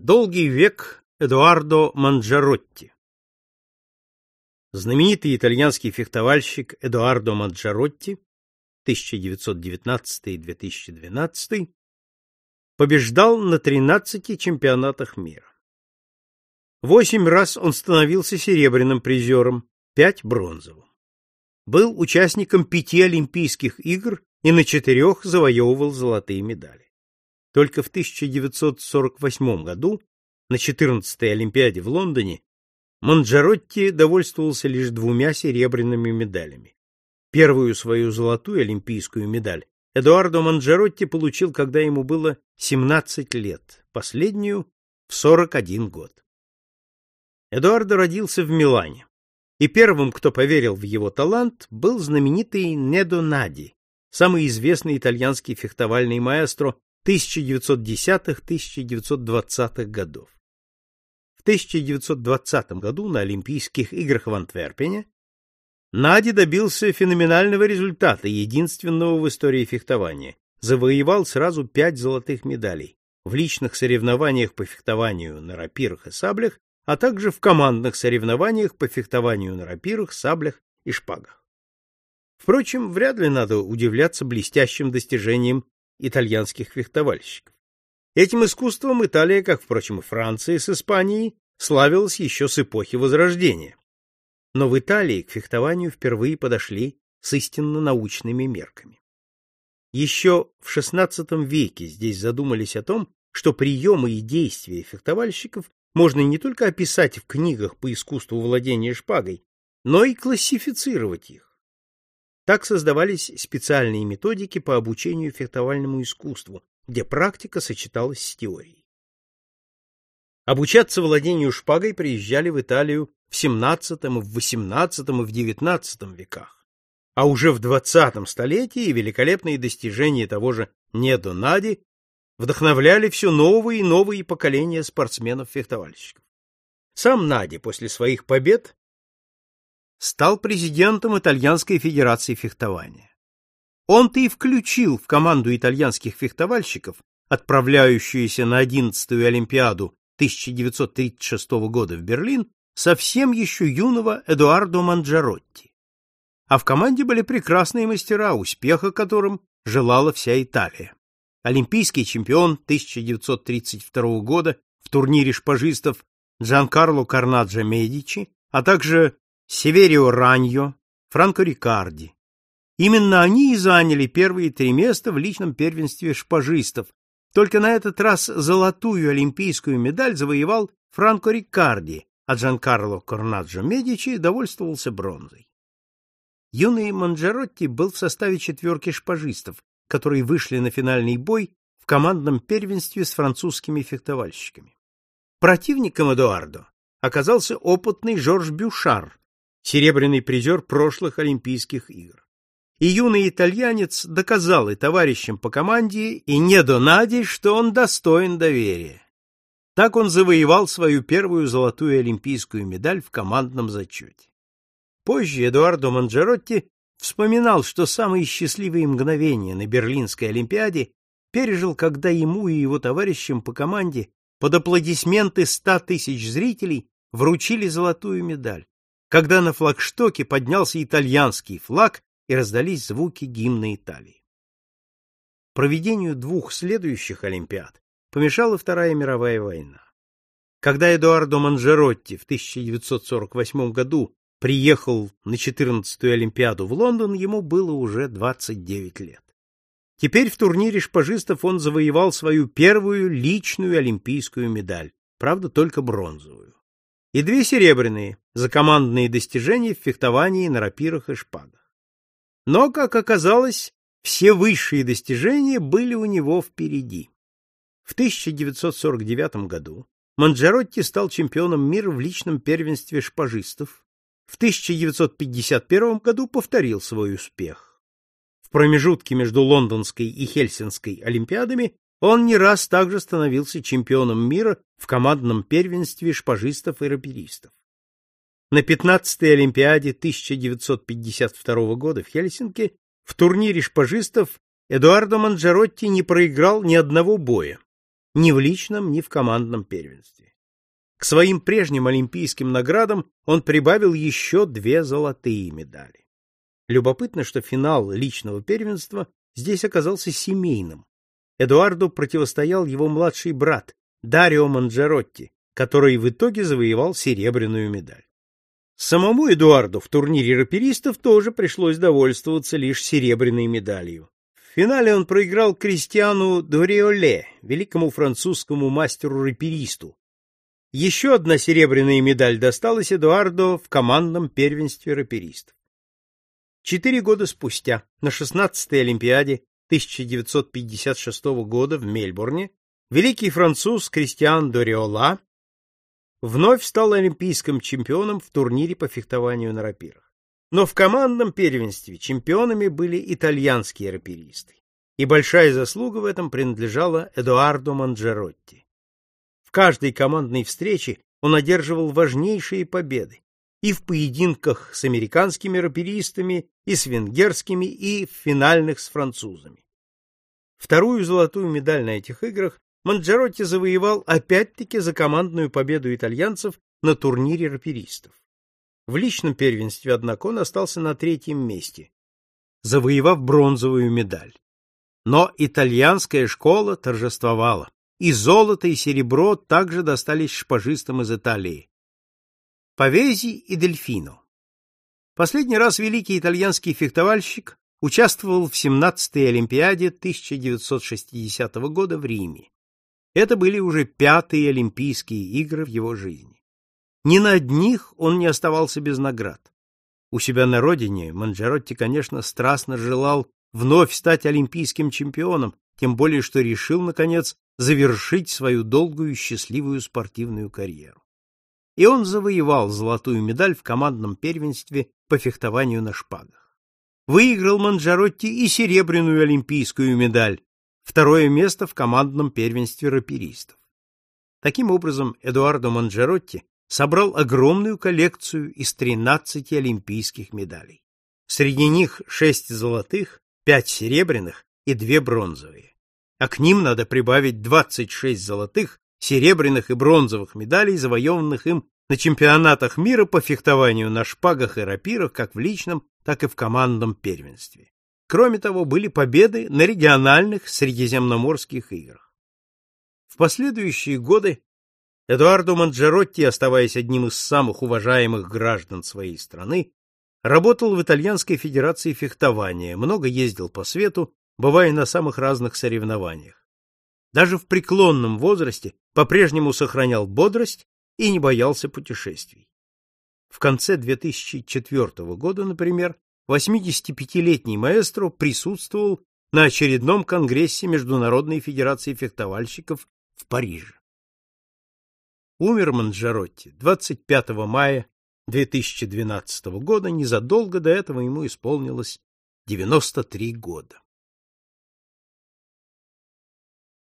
Долгий век Эдуардо Манджаротти Знаменитый итальянский фехтовальщик Эдуардо Манджаротти 1919-2012 побеждал на 13 чемпионатах мира. Восемь раз он становился серебряным призером, пять бронзовым. Был участником пяти Олимпийских игр и на четырех завоевывал золотые медали. Только в 1948 году, на 14-й Олимпиаде в Лондоне, Манджаротти довольствовался лишь двумя серебряными медалями. Первую свою золотую олимпийскую медаль Эдуардо Манджаротти получил, когда ему было 17 лет, последнюю в 41 год. Эдуардо родился в Милане, и первым, кто поверил в его талант, был знаменитый Недо Нади, самый известный итальянский фехтовальный маэстро 1910-1920-х годов. В 1920 году на Олимпийских играх в Антверпене Нади добился феноменального результата, единственного в истории фехтования. Завоевал сразу пять золотых медалей в личных соревнованиях по фехтованию на рапирах и саблях, а также в командных соревнованиях по фехтованию на рапирах, саблях и шпагах. Впрочем, вряд ли надо удивляться блестящим достижениям итальянских фехтовальщиков. Этим искусством Италия, как, впрочем, и Франция с Испанией, славилась еще с эпохи Возрождения. Но в Италии к фехтованию впервые подошли с истинно научными мерками. Еще в XVI веке здесь задумались о том, что приемы и действия фехтовальщиков можно не только описать в книгах по искусству владения шпагой, но и классифицировать их. Так создавались специальные методики по обучению фехтовальному искусству, где практика сочеталась с теорией. Обучаться владению шпагой приезжали в Италию в XVII, в XVIII и в XIX веках. А уже в XX столетии великолепные достижения того же Недо Нади вдохновляли все новые и новые поколения спортсменов-фехтовальщиков. Сам Нади после своих побед стал президентом Итальянской федерации фехтования. Он-то и включил в команду итальянских фехтовальщиков, отправляющуюся на 11-ю Олимпиаду 1936 года в Берлин, совсем еще юного Эдуардо Манджаротти. А в команде были прекрасные мастера, успеха которым желала вся Италия. Олимпийский чемпион 1932 года в турнире шпажистов Джанкарло Карнаджо Медичи, а также Северио Раньо, Франко Рикарди. Именно они и заняли первые три места в личном первенстве шпажистов. Только на этот раз золотую олимпийскую медаль завоевал Франко Рикарди, а Джанкарло Корнаджо Медичи довольствовался бронзой. Юный Манджаротти был в составе четверки шпажистов, которые вышли на финальный бой в командном первенстве с французскими фехтовальщиками. Противником Эдуардо оказался опытный Жорж Бюшар, серебряный призер прошлых Олимпийских игр. И юный итальянец доказал и товарищам по команде, и не Донади, что он достоин доверия. Так он завоевал свою первую золотую олимпийскую медаль в командном зачете. Позже Эдуардо Манджеротти вспоминал, что самые счастливые мгновения на Берлинской Олимпиаде пережил, когда ему и его товарищам по команде под аплодисменты ста тысяч зрителей вручили золотую медаль когда на флагштоке поднялся итальянский флаг и раздались звуки гимна Италии. Проведению двух следующих Олимпиад помешала Вторая мировая война. Когда Эдуардо Манжеротти в 1948 году приехал на 14-ю Олимпиаду в Лондон, ему было уже 29 лет. Теперь в турнире шпажистов он завоевал свою первую личную олимпийскую медаль, правда, только бронзовую и две серебряные за командные достижения в фехтовании на рапирах и шпагах. Но, как оказалось, все высшие достижения были у него впереди. В 1949 году Манджаротти стал чемпионом мира в личном первенстве шпажистов. В 1951 году повторил свой успех. В промежутке между лондонской и хельсинской олимпиадами он не раз также становился чемпионом мира в командном первенстве шпажистов и раперистов. На 15-й Олимпиаде 1952 года в Хельсинки в турнире шпажистов Эдуардо Манджаротти не проиграл ни одного боя. ни в личном, ни в командном первенстве. К своим прежним олимпийским наградам он прибавил еще две золотые медали. Любопытно, что финал личного первенства здесь оказался семейным. Эдуарду противостоял его младший брат Дарио Манджеротти, который в итоге завоевал серебряную медаль. Самому Эдуарду в турнире раперистов тоже пришлось довольствоваться лишь серебряной медалью. В финале он проиграл Кристиану Дориоле, великому французскому мастеру-раперисту. Еще одна серебряная медаль досталась Эдуарду в командном первенстве раперистов. Четыре года спустя, на 16-й Олимпиаде 1956 года в Мельбурне, великий француз Кристиан Дориола вновь стал олимпийским чемпионом в турнире по фехтованию на рапирах. Но в командном первенстве чемпионами были итальянские раперисты, и большая заслуга в этом принадлежала Эдуарду Манджеротти. В каждой командной встрече он одерживал важнейшие победы и в поединках с американскими раперистами, и с венгерскими, и в финальных с французами. Вторую золотую медаль на этих играх Манджеротти завоевал опять-таки за командную победу итальянцев на турнире раперистов. В личном первенстве, однако, он остался на третьем месте, завоевав бронзовую медаль. Но итальянская школа торжествовала, и золото и серебро также достались шпажистам из Италии. Павези и Дельфино. Последний раз великий итальянский фехтовальщик участвовал в 17-й Олимпиаде 1960 года в Риме. Это были уже пятые Олимпийские игры в его жизни. Ни на одних он не оставался без наград. У себя на родине Манджеротти, конечно, страстно желал вновь стать олимпийским чемпионом, тем более что решил, наконец, завершить свою долгую и счастливую спортивную карьеру. И он завоевал золотую медаль в командном первенстве по фехтованию на шпагах. Выиграл Манджаротти и серебряную олимпийскую медаль, второе место в командном первенстве раперистов. Таким образом, Эдуардо Манджеротти собрал огромную коллекцию из 13 олимпийских медалей. Среди них 6 золотых, 5 серебряных и 2 бронзовые. А к ним надо прибавить 26 золотых, серебряных и бронзовых медалей, завоеванных им на чемпионатах мира по фехтованию на шпагах и рапирах как в личном, так и в командном первенстве. Кроме того, были победы на региональных средиземноморских играх. В последующие годы Эдуардо Манджеротти, оставаясь одним из самых уважаемых граждан своей страны, работал в Итальянской федерации фехтования, много ездил по свету, бывая на самых разных соревнованиях. Даже в преклонном возрасте по-прежнему сохранял бодрость и не боялся путешествий. В конце 2004 года, например, 85-летний маэстро присутствовал на очередном конгрессе Международной федерации фехтовальщиков в Париже. Умер Манджаротти 25 мая 2012 года, незадолго до этого ему исполнилось 93 года.